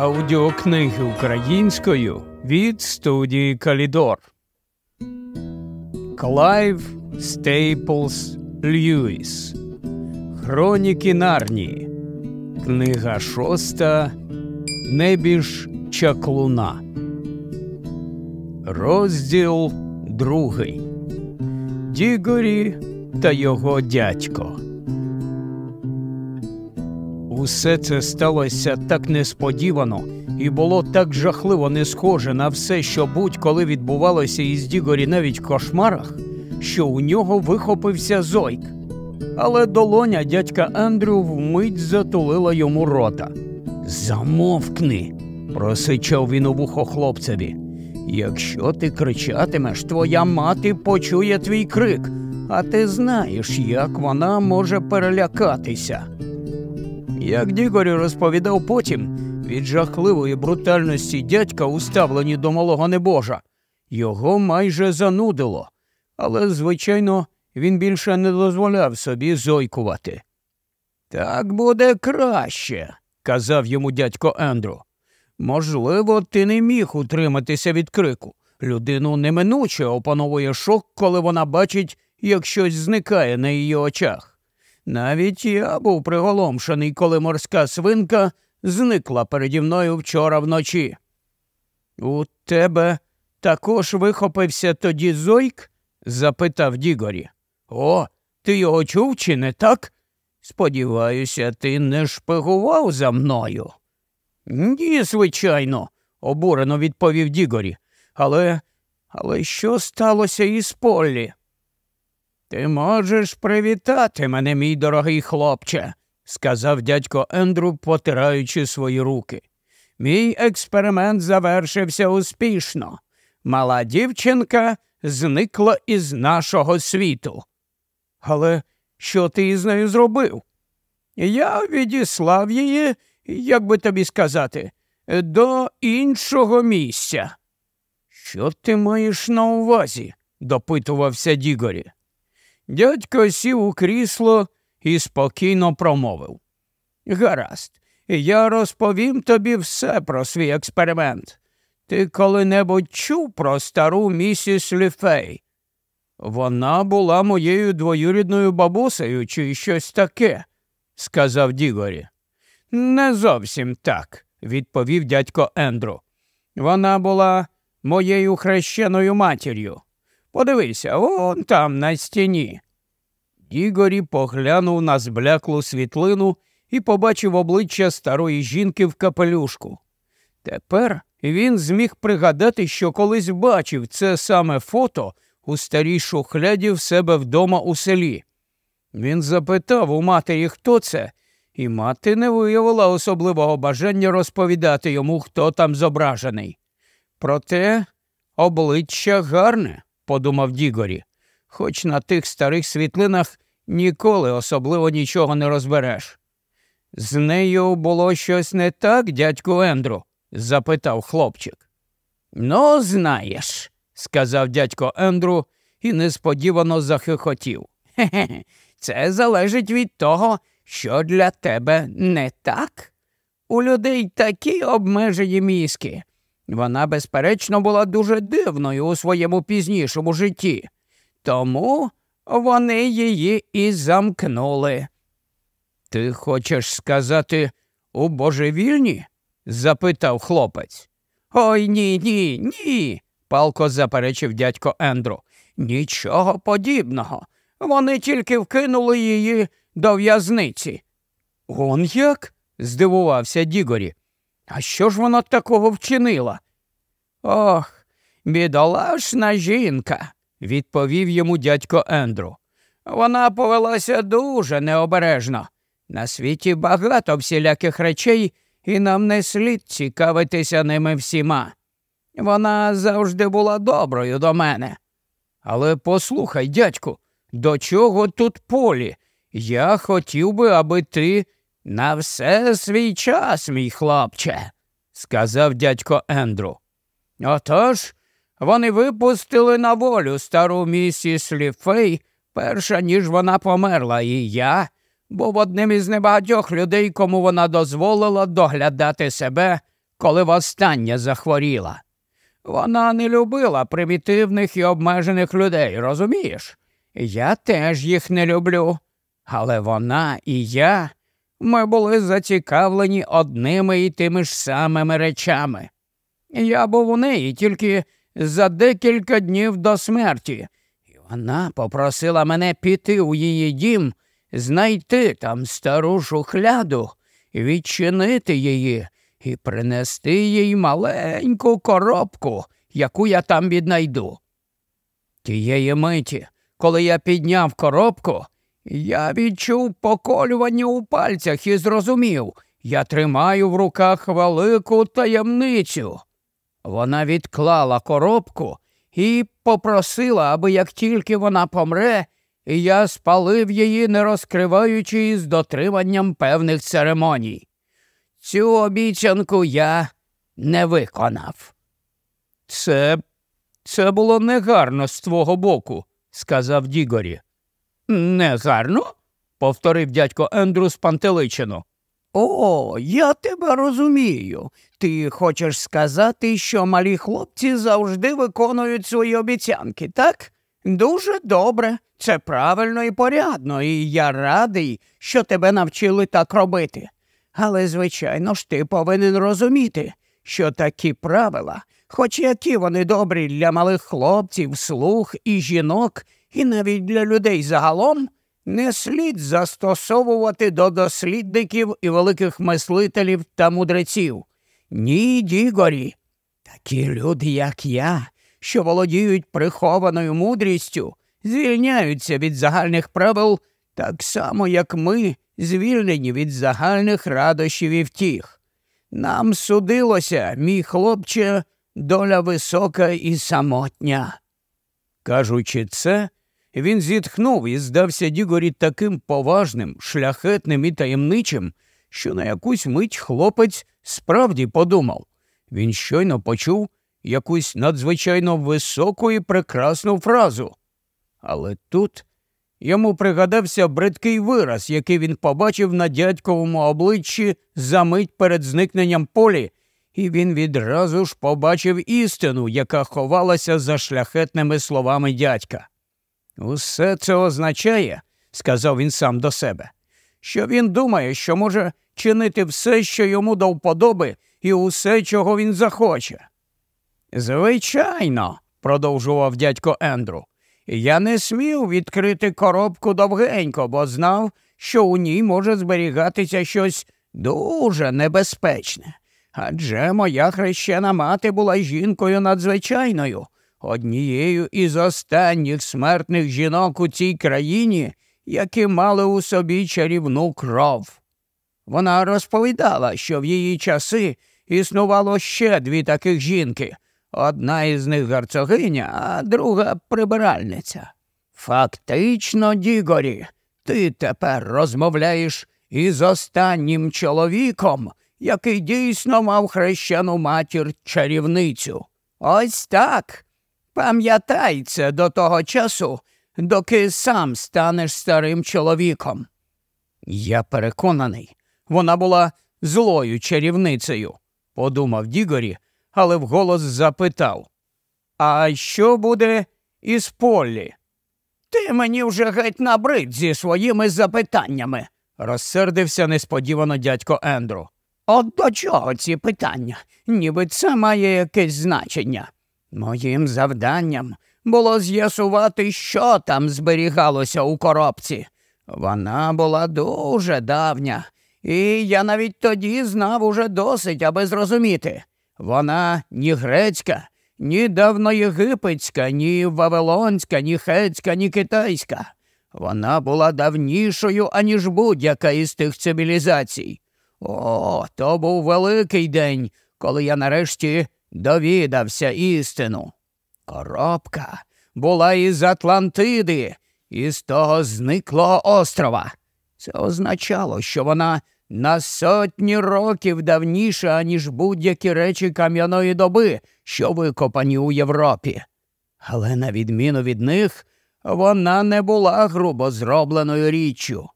Аудіокниги українською від студії Калідор. Клайв Стейплс Льюіс. Хроніки Нарнії. Книга шоста. Небіж чаклуна. Розділ другий. Дігорі та його дядько. Усе це сталося так несподівано і було так жахливо не схоже на все, що будь-коли відбувалося із Дігорі навіть в кошмарах, що у нього вихопився зойк. Але долоня дядька Ендрю вмить затулила йому рота. Замовкни, просичав він у вухо хлопцеві. Якщо ти кричатимеш, твоя мати почує твій крик, а ти знаєш, як вона може перелякатися. Як Дігорі розповідав потім, від жахливої брутальності дядька, уставлені до малого небожа, його майже занудило, але, звичайно, він більше не дозволяв собі зойкувати. Так буде краще, казав йому дядько Ендрю. Можливо, ти не міг утриматися від крику. Людину неминуче опановує шок, коли вона бачить, як щось зникає на її очах. Навіть я був приголомшений, коли морська свинка зникла переді мною вчора вночі. У тебе також вихопився тоді зойк? запитав Дігорі. О, ти його чув, чи не так? Сподіваюся, ти не шпигував за мною. Ні, звичайно, обурено відповів Дігорі. Але але що сталося із Поллі? Ти можеш привітати мене, мій дорогий хлопче, сказав дядько Ендрю, потираючи свої руки. Мій експеримент завершився успішно. Мала дівчинка зникла із нашого світу. Але що ти із нею зробив? Я відіслав її, як би тобі сказати, до іншого місця. Що ти маєш на увазі? допитувався Дігорі. Дядько сів у крісло і спокійно промовив. Гаразд, я розповім тобі все про свій експеримент. Ти коли-небудь чув про стару місіс Ліфей? Вона була моєю двоюрідною бабусею чи щось таке, сказав Дігорі. Не зовсім так, відповів дядько Ендру. Вона була моєю хрещеною матір'ю. Подивися, вон там на стіні. Дігорі поглянув на збляклу світлину і побачив обличчя старої жінки в капелюшку. Тепер він зміг пригадати, що колись бачив це саме фото у старій шухляді в себе вдома у селі. Він запитав у матері, хто це, і мати не виявила особливого бажання розповідати йому, хто там зображений. Проте обличчя гарне подумав Дігорі, хоч на тих старих світлинах ніколи особливо нічого не розбереш. З нею було щось не так, дядьку Ендру? запитав хлопчик. Ну, знаєш, сказав дядько Ендру і несподівано захихотів. Хе-хе, це залежить від того, що для тебе не так. У людей такі обмежені мізки, вона, безперечно, була дуже дивною у своєму пізнішому житті, тому вони її і замкнули. Ти хочеш сказати у божевільні? запитав хлопець. Ой ні, ні, ні, палко заперечив дядько Ендру. Нічого подібного. Вони тільки вкинули її до в'язниці. Он як? здивувався Дігорі. А що ж вона такого вчинила? Ох, бідолашна жінка, відповів йому дядько Ендру. Вона повелася дуже необережно. На світі багато всіляких речей, і нам не слід цікавитися ними всіма. Вона завжди була доброю до мене. Але послухай, дядьку, до чого тут полі? Я хотів би, аби ти на все свій час, мій хлопче, сказав дядько Ендру. Отож вони випустили на волю стару місіс Ліфей, перша ніж вона померла, і я був одним із небагатьох людей, кому вона дозволила доглядати себе, коли востаннє захворіла. Вона не любила примітивних і обмежених людей, розумієш? Я теж їх не люблю. Але вона і я ми були зацікавлені одними і тими ж самими речами. Я був у неї тільки за декілька днів до смерті, і вона попросила мене піти у її дім, знайти там стару шухляду, відчинити її і принести їй маленьку коробку, яку я там віднайду. Тієї миті, коли я підняв коробку, я відчув поколювання у пальцях і зрозумів, я тримаю в руках велику таємницю. Вона відклала коробку і попросила, аби як тільки вона помре, я спалив її, не розкриваючи з дотриманням певних церемоній. Цю обіцянку я не виконав. Це це було негарно з твого боку, сказав Дігорі. Негарно? повторив дядько Ендрю спантеличено. О, я тебе розумію. Ти хочеш сказати, що малі хлопці завжди виконують свої обіцянки, так? Дуже добре, це правильно і порядно, і я радий, що тебе навчили так робити. Але, звичайно ж, ти повинен розуміти, що такі правила, хоч які вони добрі для малих хлопців, слух і жінок, і навіть для людей загалом, не слід застосовувати до дослідників і великих мислителів та мудреців. Ні, Дігорі. Такі люди, як я, що володіють прихованою мудрістю, звільняються від загальних правил так само, як ми звільнені від загальних радощів і втіх. Нам судилося, мій хлопче, доля висока і самотня. Кажучи це, він зітхнув і здався Дігорі таким поважним, шляхетним і таємничим, що на якусь мить хлопець справді подумав. Він щойно почув якусь надзвичайно високу і прекрасну фразу. Але тут йому пригадався бридкий вираз, який він побачив на дядьковому обличчі за мить перед зникненням полі, і він відразу ж побачив істину, яка ховалася за шляхетними словами дядька. Усе це означає, сказав він сам до себе, що він думає, що може чинити все, що йому до вподоби, і усе, чого він захоче. Звичайно, продовжував дядько Ендру, я не смів відкрити коробку довгенько, бо знав, що у ній може зберігатися щось дуже небезпечне. Адже моя хрещена мати була жінкою надзвичайною, однією із останніх смертних жінок у цій країні, які мали у собі чарівну кров. Вона розповідала, що в її часи існувало ще дві таких жінки. Одна із них герцогиня, а друга прибиральниця. Фактично, Дігорі, ти тепер розмовляєш із останнім чоловіком, який дійсно мав хрещену матір чарівницю. Ось так. Пам'ятай це до того часу, доки сам станеш старим чоловіком. Я переконаний, вона була злою чарівницею, подумав Дігорі, але вголос запитав А що буде із Поллі? Ти мені вже геть набрид зі своїми запитаннями, розсердився несподівано дядько Ендру. От до чого ці питання? Ніби це має якесь значення. Моїм завданням було з'ясувати, що там зберігалося у коробці. Вона була дуже давня, і я навіть тоді знав уже досить, аби зрозуміти. Вона ні грецька, ні давноєгипетська, ні вавилонська, ні хетська, ні китайська. Вона була давнішою, аніж будь-яка із тих цивілізацій. О, то був великий день, коли я нарешті довідався істину. Коробка була із Атлантиди, із того зниклого острова. Це означало, що вона на сотні років давніша, ніж будь-які речі кам'яної доби, що викопані у Європі. Але на відміну від них, вона не була грубо зробленою річчю,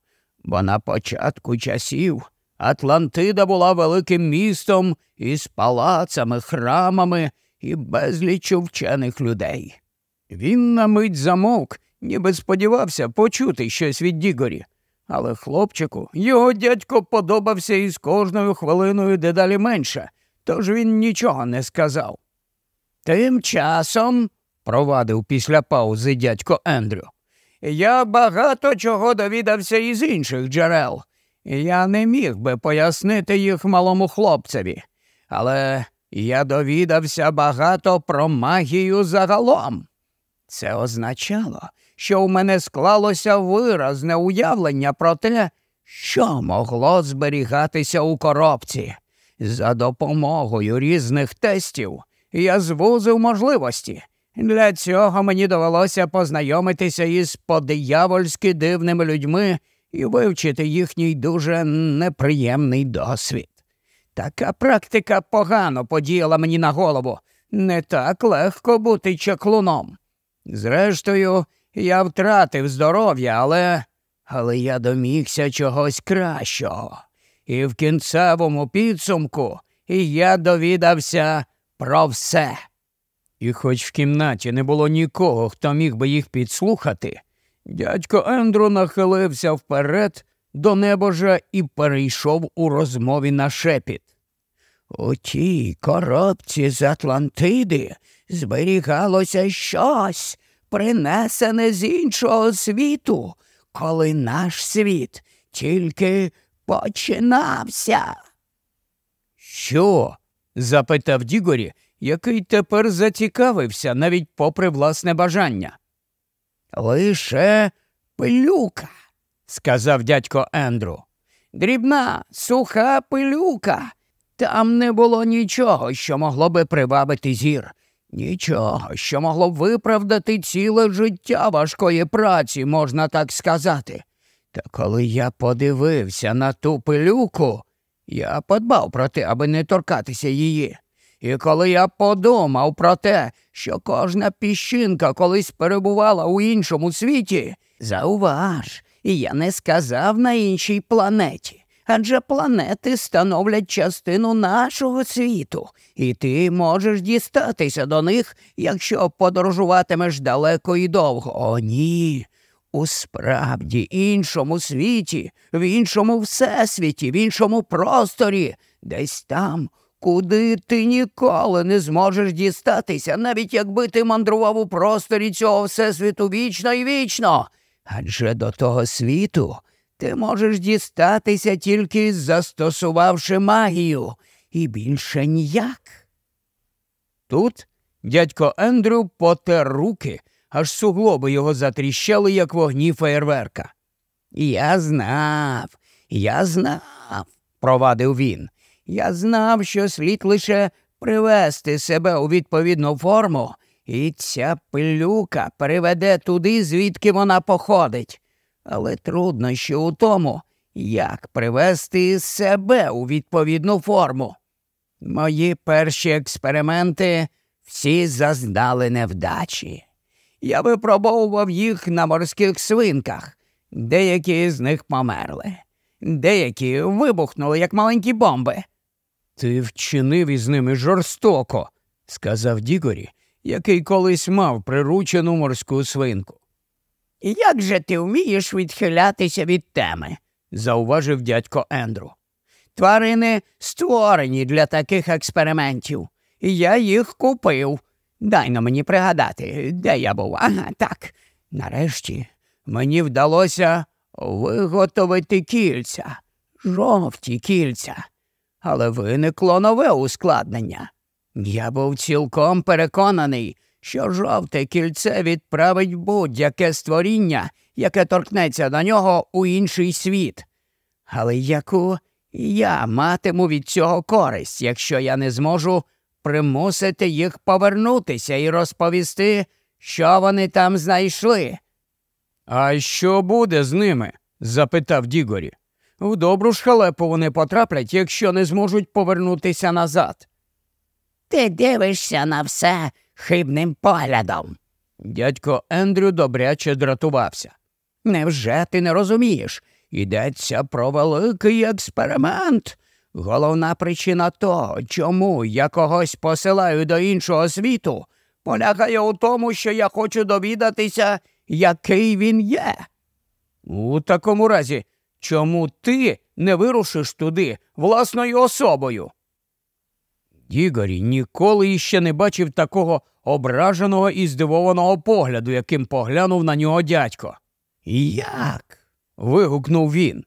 бо на початку часів Атлантида була великим містом із палацами, храмами і безліччю вчених людей. Він на мить замовк, ніби сподівався почути щось від Дігорі. Але хлопчику його дядько подобався із кожною хвилиною дедалі менше, тож він нічого не сказав. Тим часом, провадив після паузи дядько Ендрю, я багато чого довідався із інших джерел. Я не міг би пояснити їх малому хлопцеві, але я довідався багато про магію загалом. Це означало, що у мене склалося виразне уявлення про те, що могло зберігатися у коробці. За допомогою різних тестів я звузив можливості. Для цього мені довелося познайомитися із подиявольськи дивними людьми і вивчити їхній дуже неприємний досвід. Така практика погано подіяла мені на голову. Не так легко бути чаклуном. Зрештою, я втратив здоров'я, але але я домігся чогось кращого. І в кінцевому підсумку я довідався про все. І хоч в кімнаті не було нікого, хто міг би їх підслухати, дядько Ендру нахилився вперед до небожа і перейшов у розмові на шепіт. У тій коробці з Атлантиди зберігалося щось, принесене з іншого світу, коли наш світ тільки починався. Що? запитав Дігорі, який тепер зацікавився навіть попри власне бажання. Лише пилюка, сказав дядько Ендру. Дрібна, суха пилюка. Там не було нічого, що могло би привабити зір, нічого, що могло б виправдати ціле життя важкої праці, можна так сказати. Та коли я подивився на ту пилюку, я подбав про те, аби не торкатися її. І коли я подумав про те, що кожна піщинка колись перебувала у іншому світі, зауваж, я не сказав на іншій планеті. Адже планети становлять частину нашого світу, і ти можеш дістатися до них, якщо подорожуватимеш далеко і довго. О, ні. У справді іншому світі, в іншому всесвіті, в іншому просторі, десь там, куди ти ніколи не зможеш дістатися, навіть якби ти мандрував у просторі цього всесвіту вічно і вічно. Адже до того світу ти можеш дістатися тільки застосувавши магію, і більше ніяк. Тут дядько Ендрю потер руки, аж суглоби його затріщали, як вогні феєрверка. Я знав, я знав, провадив він. Я знав, що слід лише привести себе у відповідну форму, і ця пилюка приведе туди, звідки вона походить. Але труднощі у тому, як привести себе у відповідну форму. Мої перші експерименти всі зазнали невдачі. Я випробовував їх на морських свинках, деякі з них померли, деякі вибухнули, як маленькі бомби. Ти вчинив із ними жорстоко, сказав Дігорі, який колись мав приручену морську свинку. Як же ти вмієш відхилятися від теми? зауважив дядько Ендру. Тварини створені для таких експериментів, я їх купив. Дай на мені пригадати, де я був. Ага, так. Нарешті мені вдалося виготовити кільця, жовті кільця, але виникло нове ускладнення. Я був цілком переконаний, що жовте кільце відправить будь-яке створіння, яке торкнеться до нього у інший світ. Але яку я матиму від цього користь, якщо я не зможу примусити їх повернутися і розповісти, що вони там знайшли? А що буде з ними? запитав Дігорі. В добру ж халепу вони потраплять, якщо не зможуть повернутися назад. Ти дивишся на все хибним поглядом. Дядько Ендрю добряче дратувався. Невже ти не розумієш? Йдеться про великий експеримент. Головна причина того, чому я когось посилаю до іншого світу, полягає у тому, що я хочу довідатися, який він є. У такому разі, чому ти не вирушиш туди власною особою? Дігорі ніколи іще не бачив такого ображеного і здивованого погляду, яким поглянув на нього дядько. Як? вигукнув він.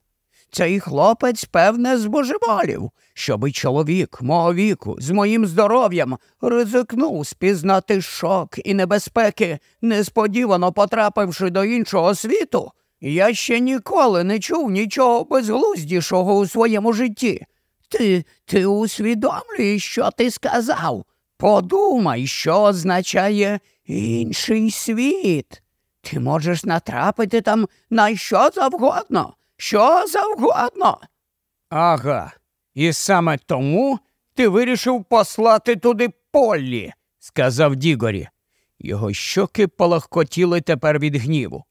Цей хлопець, певне, збожеволів, щоби чоловік мого віку з моїм здоров'ям ризикнув спізнати шок і небезпеки, несподівано потрапивши до іншого світу. Я ще ніколи не чув нічого безглуздішого у своєму житті. Ти ти усвідомлюєш, що ти сказав? Подумай, що означає інший світ. Ти можеш натрапити там на що завгодно, що завгодно. Ага, і саме тому ти вирішив послати туди Поллі, сказав Дігорі. Його щоки полохкотіли тепер від гніву.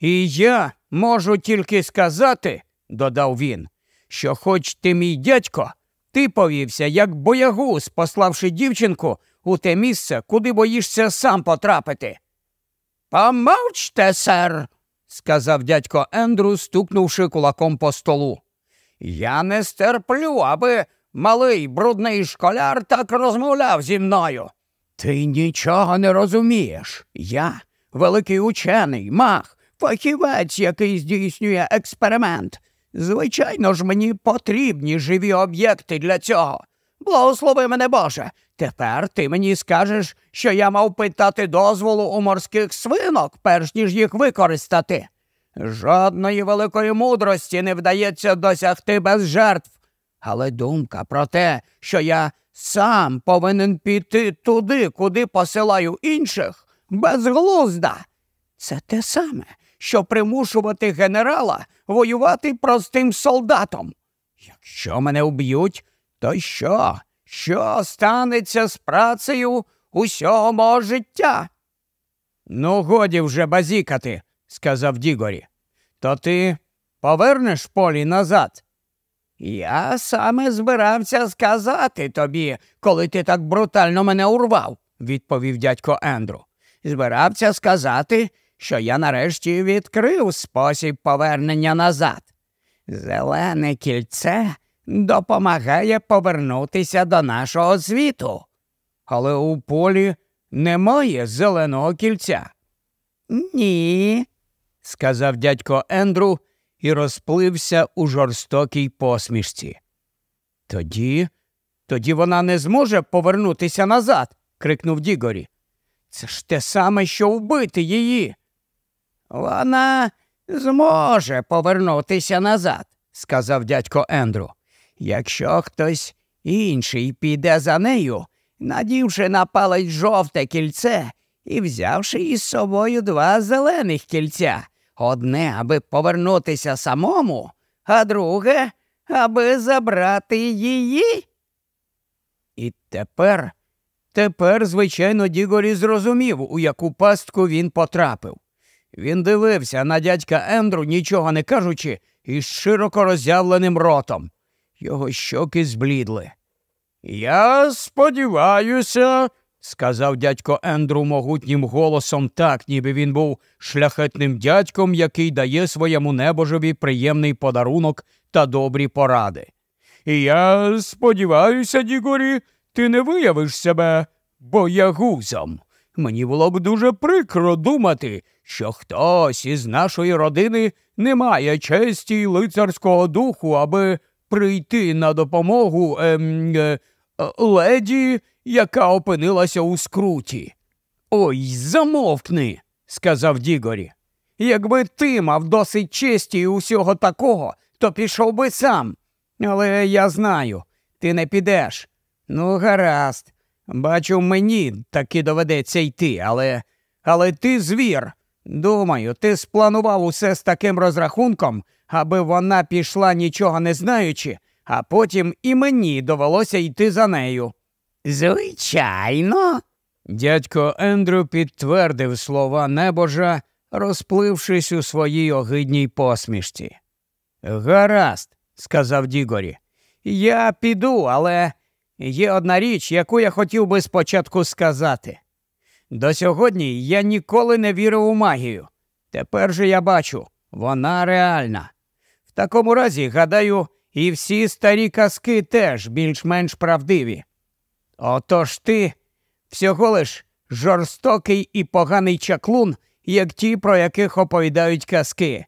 І я можу тільки сказати, додав він, що, хоч ти мій дядько, ти повівся як боягуз, пославши дівчинку у те місце, куди боїшся сам потрапити. Помовчте, сер, сказав дядько Ендрю, стукнувши кулаком по столу. Я не стерплю, аби малий брудний школяр так розмовляв зі мною. Ти нічого не розумієш. Я великий учений, мах, фахівець, який здійснює експеримент. Звичайно ж, мені потрібні живі об'єкти для цього. Благослови мене Боже. Тепер ти мені скажеш, що я мав питати дозволу у морських свинок, перш ніж їх використати. Жодної великої мудрості не вдається досягти без жертв. Але думка про те, що я сам повинен піти туди, куди посилаю інших, безглузда. Це те саме, що примушувати генерала воювати простим солдатом. Якщо мене вб'ють, то що? Що станеться з працею усього мого життя? Ну, годі вже базікати, сказав Дігорі. То ти повернеш полі назад? Я саме збирався сказати тобі, коли ти так брутально мене урвав, відповів дядько Ендру. Збирався сказати, що я нарешті відкрив спосіб повернення назад. Зелене кільце допомагає повернутися до нашого світу. Але у полі немає зеленого кільця. Ні, сказав дядько Ендру і розплився у жорстокій посмішці. Тоді, тоді вона не зможе повернутися назад, крикнув Дігорі. Це ж те саме, що вбити її. Вона зможе повернутися назад, сказав дядько Ендру. Якщо хтось інший піде за нею, надівши на палець жовте кільце і взявши із собою два зелених кільця, одне, аби повернутися самому, а друге, аби забрати її. І тепер, тепер, звичайно, Дігорі зрозумів, у яку пастку він потрапив. Він дивився на дядька Ендру, нічого не кажучи, із широко роззявленим ротом. Його щоки зблідли. Я сподіваюся, сказав дядько Ендру могутнім голосом, так, ніби він був шляхетним дядьком, який дає своєму небожеві приємний подарунок та добрі поради. Я сподіваюся, Дігорі, ти не виявиш себе боягузом. Мені було б дуже прикро думати, що хтось із нашої родини не має честі й лицарського духу, аби прийти на допомогу ем, е, леді, яка опинилася у скруті. Ой, замовкни, сказав Дігорі. Якби ти мав досить честі і усього такого, то пішов би сам. Але я знаю, ти не підеш. Ну, гаразд. Бачу, мені таки доведеться йти, але але ти звір. Думаю, ти спланував усе з таким розрахунком, аби вона пішла нічого не знаючи, а потім і мені довелося йти за нею. Звичайно. Дядько Ендрю підтвердив слова небожа, розплившись у своїй огидній посмішці. Гаразд, сказав Дігорі. Я піду, але є одна річ, яку я хотів би спочатку сказати. До сьогодні я ніколи не вірив у магію. Тепер же я бачу, вона реальна. В такому разі, гадаю, і всі старі казки теж більш-менш правдиві. Отож ти всього лиш жорстокий і поганий чаклун, як ті, про яких оповідають казки.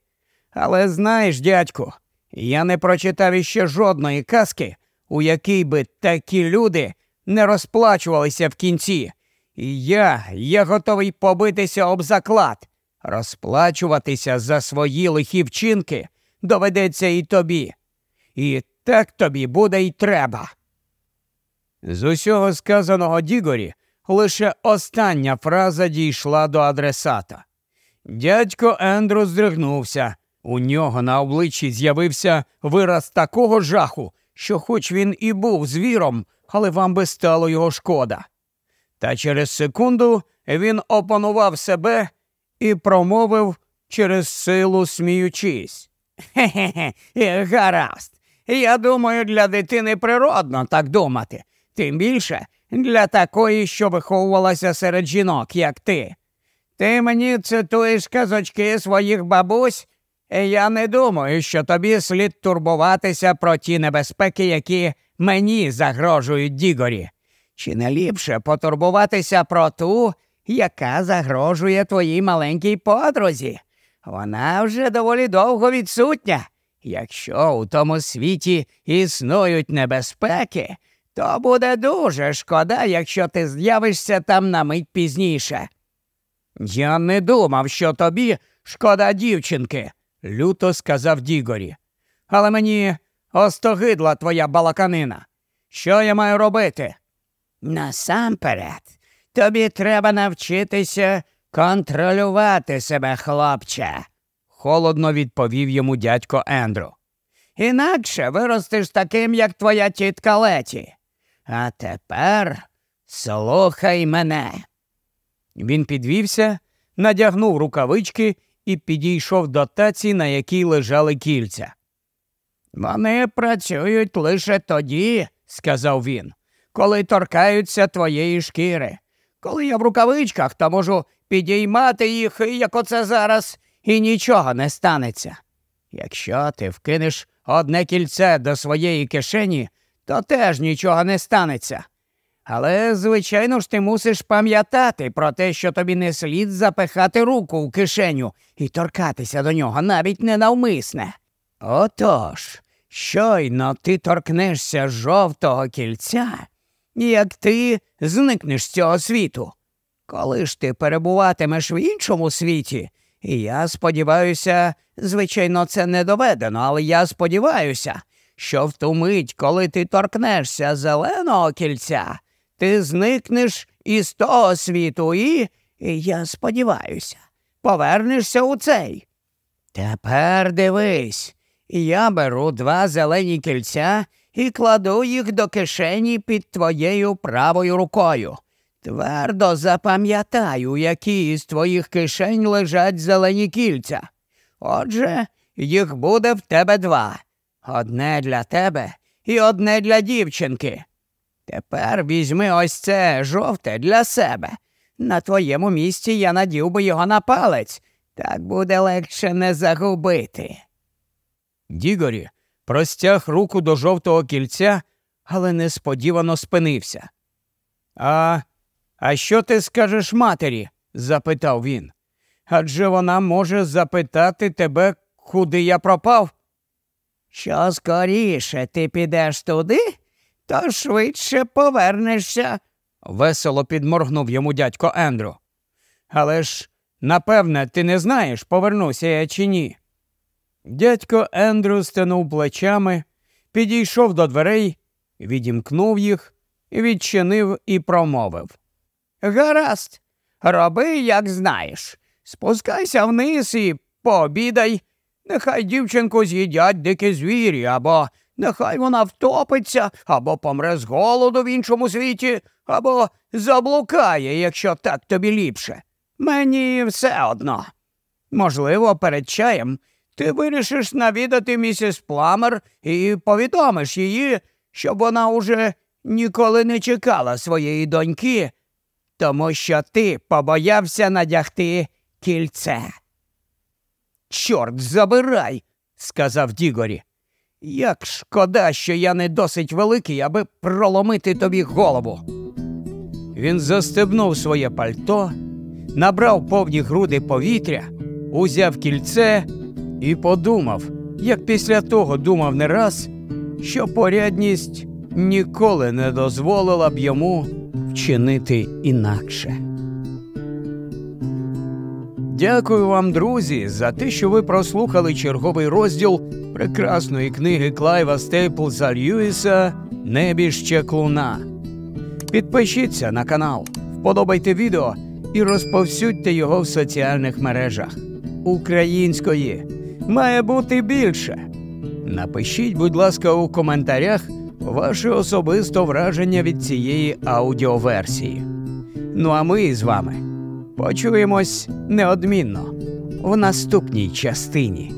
Але знаєш, дядьку, я не прочитав іще жодної казки, у якій би такі люди не розплачувалися в кінці. І я, я готовий побитися об заклад. Розплачуватися за свої лихі вчинки доведеться і тобі. І так тобі буде й треба. З усього сказаного Дігорі лише остання фраза дійшла до адресата. Дядько Ендрю здригнувся. У нього на обличчі з'явився вираз такого жаху, що, хоч він і був звіром, але вам би стало його шкода. Та через секунду він опанував себе і промовив через силу сміючись. Хе-хе, гаразд. Я думаю, для дитини природно так думати, тим більше для такої, що виховувалася серед жінок, як ти. Ти мені цитуєш казочки своїх бабусь, я не думаю, що тобі слід турбуватися про ті небезпеки, які мені загрожують Дігорі. Чи не ліпше потурбуватися про ту, яка загрожує твоїй маленькій подрузі? Вона вже доволі довго відсутня. Якщо у тому світі існують небезпеки, то буде дуже шкода, якщо ти з'явишся там на мить пізніше. Я не думав, що тобі шкода дівчинки, люто сказав Дігорі. Але мені остогидла твоя балаканина. Що я маю робити? Насамперед, тобі треба навчитися контролювати себе, хлопче, холодно відповів йому дядько Ендрю. Інакше виростеш таким, як твоя тітка Леті. А тепер слухай мене. Він підвівся, надягнув рукавички і підійшов до таці, на якій лежали кільця. Вони працюють лише тоді, сказав він, коли торкаються твоєї шкіри. Коли я в рукавичках, то можу підіймати їх, як оце зараз, і нічого не станеться. Якщо ти вкинеш одне кільце до своєї кишені, то теж нічого не станеться. Але, звичайно ж, ти мусиш пам'ятати про те, що тобі не слід запихати руку в кишеню і торкатися до нього навіть ненавмисне. Отож, щойно ти торкнешся жовтого кільця, як ти зникнеш з цього світу. Коли ж ти перебуватимеш в іншому світі, і я сподіваюся, звичайно, це не доведено, але я сподіваюся, що в ту мить, коли ти торкнешся зеленого кільця, ти зникнеш із того світу і, я сподіваюся, повернешся у цей. Тепер дивись, я беру два зелені кільця і кладу їх до кишені під твоєю правою рукою. Твердо запам'ятаю, які із твоїх кишень лежать зелені кільця. Отже, їх буде в тебе два одне для тебе і одне для дівчинки. Тепер візьми ось це жовте для себе. На твоєму місці я надів би його на палець, так буде легше не загубити. Дігорі простяг руку до жовтого кільця, але несподівано спинився. А а що ти скажеш матері? запитав він. Адже вона може запитати тебе, куди я пропав. Що скоріше ти підеш туди, то швидше повернешся, весело підморгнув йому дядько Ендрю. Але ж, напевне, ти не знаєш, повернуся я чи ні. Дядько Ендрю стенув плечами, підійшов до дверей, відімкнув їх, відчинив і промовив. Гаразд, роби, як знаєш. Спускайся вниз і пообідай. Нехай дівчинку з'їдять дикі звірі, або нехай вона втопиться, або помре з голоду в іншому світі, або заблукає, якщо так тобі ліпше. Мені все одно. Можливо, перед чаєм ти вирішиш навідати місіс Пламер і повідомиш її, щоб вона уже ніколи не чекала своєї доньки, тому що ти побоявся надягти кільце. Чорт забирай, сказав Дігорі. Як шкода, що я не досить великий, аби проломити тобі голову. Він застебнув своє пальто, набрав повні груди повітря, узяв кільце і подумав, як після того думав не раз, що порядність ніколи не дозволила б йому вчинити інакше. Дякую вам, друзі, за те, що ви прослухали черговий розділ прекрасної книги Клайва Стейплза Льюіса Небіжче клуна. Підпишіться на канал, вподобайте відео і розповсюдьте його в соціальних мережах. Української має бути більше. Напишіть, будь ласка, у коментарях ваше особисте враження від цієї аудіоверсії. Ну а ми з вами почуємось неодмінно в наступній частині.